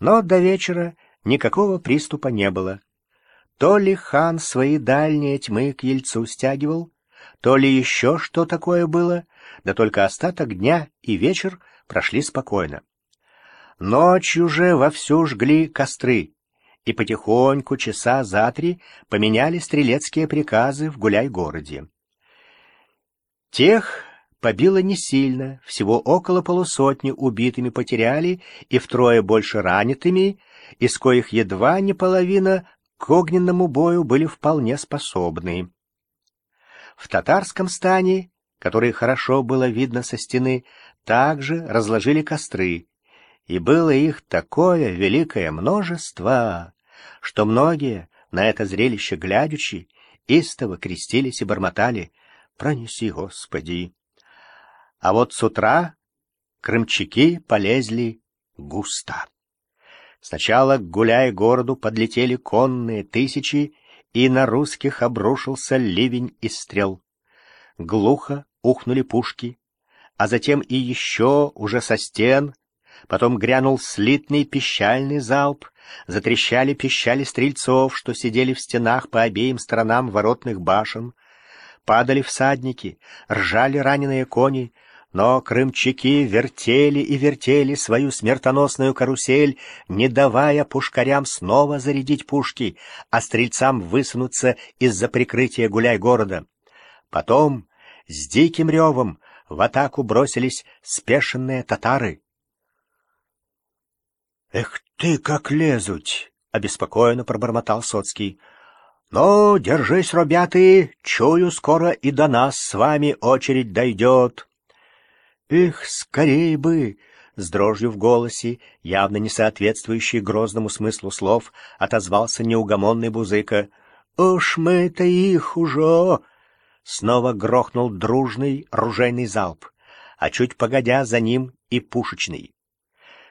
Но до вечера никакого приступа не было. То ли хан свои дальние тьмы к Ельцу стягивал, то ли еще что такое было, да только остаток дня и вечер прошли спокойно. Ночью же вовсю жгли костры, и потихоньку, часа за три, поменяли стрелецкие приказы в гуляй-городе. Тех побило не сильно, всего около полусотни убитыми потеряли и втрое больше ранитыми, из коих едва не половина к огненному бою были вполне способны. В татарском стане, который хорошо было видно со стены, также разложили костры, и было их такое великое множество, что многие, на это зрелище глядячи, истово крестились и бормотали «Пронеси, Господи!». А вот с утра крымчаки полезли густо. Сначала, гуляя городу, подлетели конные тысячи, и на русских обрушился ливень из стрел. Глухо ухнули пушки, а затем и еще уже со стен, потом грянул слитный пищальный залп, затрещали пищали стрельцов, что сидели в стенах по обеим сторонам воротных башен, падали всадники, ржали раненые кони, но крымчаки вертели и вертели свою смертоносную карусель, не давая пушкарям снова зарядить пушки, а стрельцам высунуться из-за прикрытия гуляй-города. Потом с диким ревом в атаку бросились спешенные татары. «Эх ты, как лезуть!» — обеспокоенно пробормотал Соцкий. «Но держись, ребята, чую, скоро и до нас с вами очередь дойдет». «Эх, скорей бы!» — с дрожью в голосе, явно не соответствующий грозному смыслу слов, отозвался неугомонный Бузыка. «Уж мы-то их уже!» Снова грохнул дружный ружейный залп, а чуть погодя за ним и пушечный.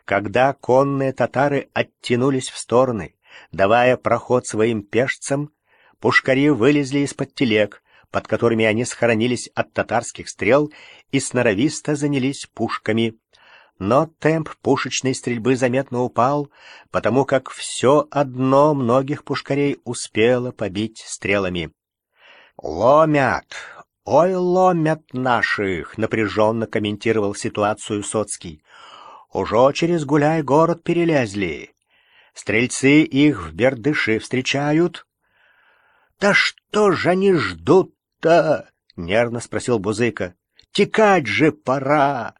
Когда конные татары оттянулись в стороны, давая проход своим пешцам, пушкари вылезли из-под телег, под которыми они схоронились от татарских стрел и сноровисто занялись пушками. Но темп пушечной стрельбы заметно упал, потому как все одно многих пушкарей успело побить стрелами. «Ломят! Ой, ломят наших!» — напряженно комментировал ситуацию Соцкий. «Уже через гуляй город перелезли. Стрельцы их в бердыши встречают». «Да что же они ждут «Что?» — нервно спросил Бузыка. «Текать же пора!»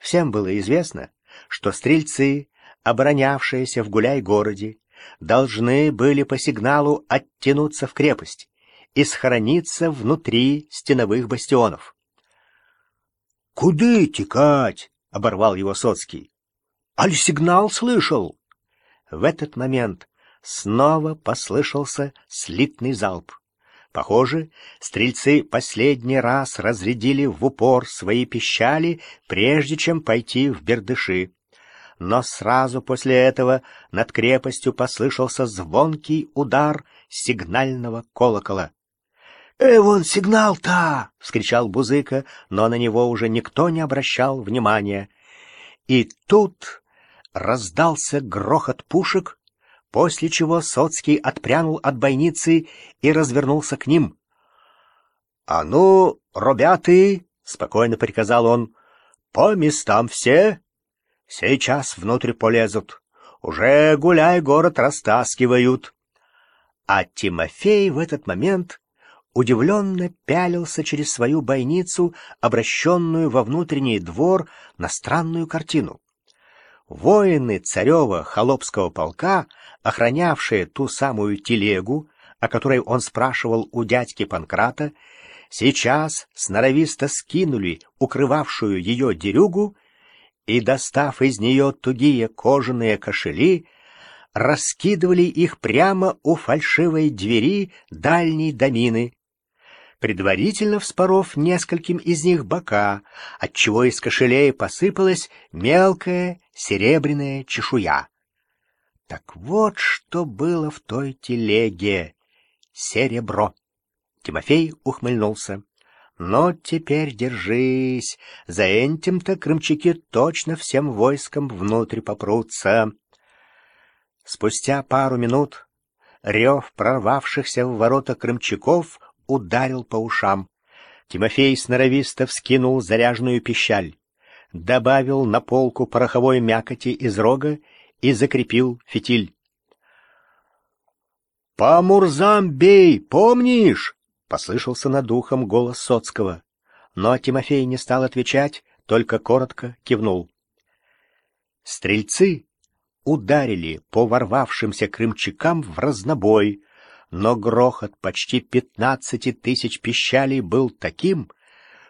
Всем было известно, что стрельцы, оборонявшиеся в гуляй-городе, должны были по сигналу оттянуться в крепость и схорониться внутри стеновых бастионов. «Куды текать?» — оборвал его Соцкий. «Аль сигнал слышал?» В этот момент снова послышался слитный залп. Похоже, стрельцы последний раз разрядили в упор свои пищали, прежде чем пойти в бердыши. Но сразу после этого над крепостью послышался звонкий удар сигнального колокола. «Э, вон сигнал-то!» — вскричал Бузыка, но на него уже никто не обращал внимания. И тут раздался грохот пушек, после чего Соцкий отпрянул от бойницы и развернулся к ним. — А ну, ребята, — спокойно приказал он, — по местам все. Сейчас внутрь полезут. Уже гуляй город растаскивают. А Тимофей в этот момент удивленно пялился через свою бойницу, обращенную во внутренний двор, на странную картину. Воины царева холопского полка, охранявшие ту самую телегу, о которой он спрашивал у дядьки Панкрата, сейчас сноровисто скинули укрывавшую ее дерюгу и, достав из нее тугие кожаные кошели, раскидывали их прямо у фальшивой двери дальней домины, предварительно вспоров нескольким из них бока, отчего из кошелей посыпалась мелкая серебряная чешуя. Так вот, что было в той телеге. Серебро. Тимофей ухмыльнулся. Но теперь держись. За этим-то крымчаки точно всем войском внутрь попрутся. Спустя пару минут рев прорвавшихся в ворота крымчаков ударил по ушам. Тимофей сноровисто вскинул заряженную пищаль, добавил на полку пороховой мякоти из рога и закрепил фитиль. «По Мурзам бей, помнишь?» — послышался над ухом голос Соцкого. Но Тимофей не стал отвечать, только коротко кивнул. Стрельцы ударили по ворвавшимся крымчакам в разнобой, но грохот почти пятнадцати тысяч пищалей был таким,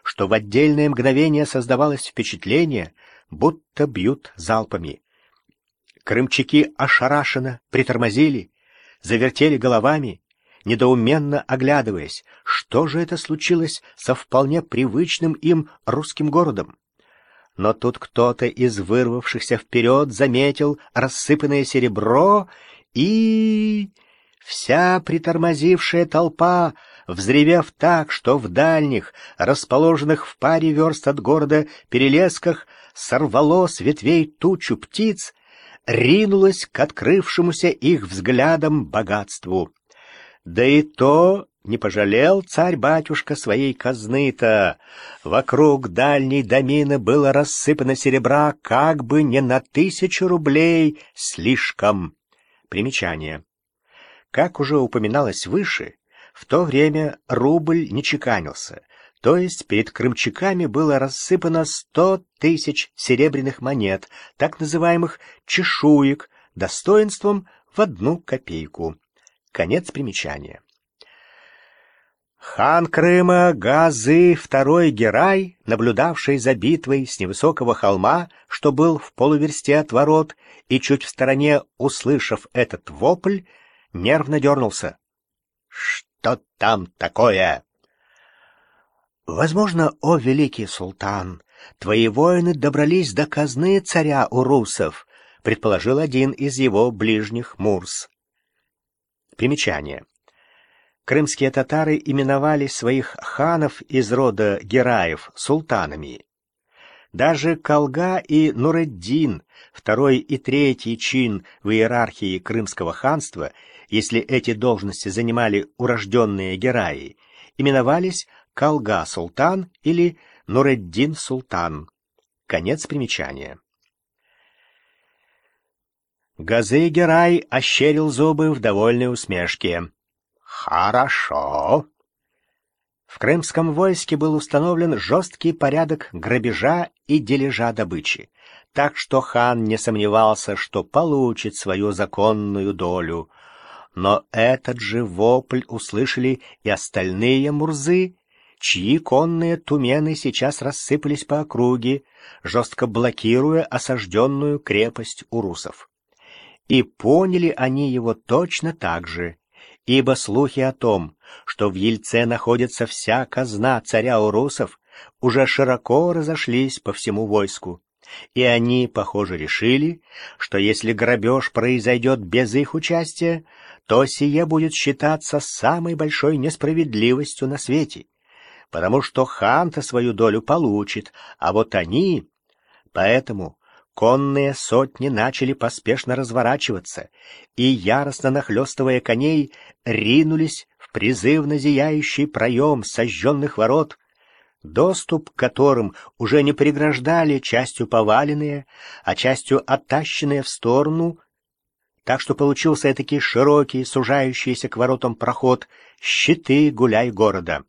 что в отдельное мгновение создавалось впечатление, будто бьют залпами. Крымчаки ошарашенно притормозили, завертели головами, недоуменно оглядываясь, что же это случилось со вполне привычным им русским городом. Но тут кто-то из вырвавшихся вперед заметил рассыпанное серебро и... Вся притормозившая толпа, взревев так, что в дальних, расположенных в паре верст от города перелесках, сорвало с ветвей тучу птиц, ринулась к открывшемуся их взглядом богатству. Да и то не пожалел царь-батюшка своей казны-то. Вокруг дальней домины было рассыпано серебра как бы не на тысячу рублей слишком. Примечание. Как уже упоминалось выше, в то время рубль не чеканился, то есть перед крымчаками было рассыпано сто тысяч серебряных монет, так называемых чешуек, достоинством в одну копейку. Конец примечания. Хан Крыма Газы второй Герай, наблюдавший за битвой с невысокого холма, что был в полуверсте от ворот, и чуть в стороне, услышав этот вопль, нервно дернулся. «Что там такое?» «Возможно, о великий султан, твои воины добрались до казны царя урусов», предположил один из его ближних мурс. Примечание. Крымские татары именовали своих ханов из рода Гераев султанами. Даже Колга и Нуреддин, второй и третий чин в иерархии Крымского ханства, если эти должности занимали урожденные Гераи, именовались Колга-султан или Нуреддин-султан. Конец примечания. Газы Герай ощерил зубы в довольной усмешке. «Хорошо». В крымском войске был установлен жесткий порядок грабежа и дележа добычи, так что хан не сомневался, что получит свою законную долю. Но этот же вопль услышали и остальные мурзы, чьи конные тумены сейчас рассыпались по округе, жестко блокируя осажденную крепость урусов. И поняли они его точно так же, ибо слухи о том, что в Ельце находится вся казна царя урусов, уже широко разошлись по всему войску. И они, похоже, решили, что если грабеж произойдет без их участия, то сие будет считаться самой большой несправедливостью на свете, потому что хан-то свою долю получит, а вот они... Поэтому Конные сотни начали поспешно разворачиваться и, яростно нахлестывая коней, ринулись в призывно зияющий проем сожженных ворот, доступ к которым уже не преграждали частью поваленные, а частью оттащенные в сторону, так что получился этакий широкий, сужающийся к воротам проход, щиты гуляй города.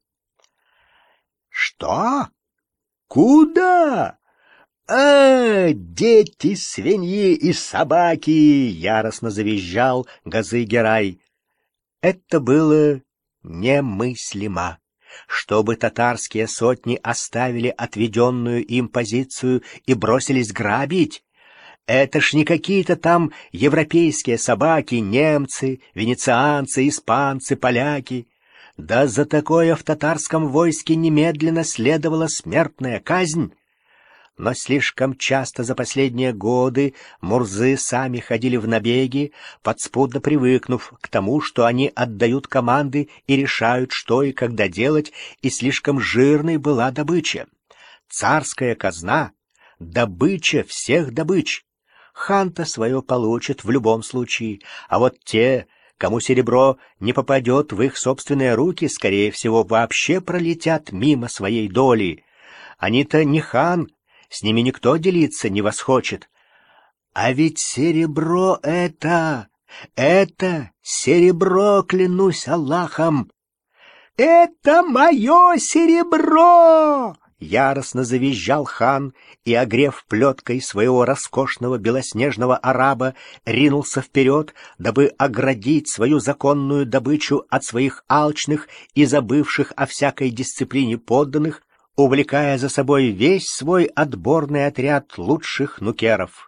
— Что? Куда? «А, дети, свиньи и собаки!» — яростно завизжал Газы-Герай. Это было немыслимо, чтобы татарские сотни оставили отведенную им позицию и бросились грабить. Это ж не какие-то там европейские собаки, немцы, венецианцы, испанцы, поляки. Да за такое в татарском войске немедленно следовала смертная казнь но слишком часто за последние годы мурзы сами ходили в набеги, подспудно привыкнув к тому, что они отдают команды и решают, что и когда делать, и слишком жирной была добыча. Царская казна — добыча всех добыч. Хан-то свое получит в любом случае, а вот те, кому серебро не попадет в их собственные руки, скорее всего, вообще пролетят мимо своей доли. Они-то не хан, с ними никто делиться не восхочет. А ведь серебро это... Это серебро, клянусь Аллахом! «Это мое серебро!» Яростно завизжал хан и, огрев плеткой своего роскошного белоснежного араба, ринулся вперед, дабы оградить свою законную добычу от своих алчных и забывших о всякой дисциплине подданных, увлекая за собой весь свой отборный отряд лучших нукеров.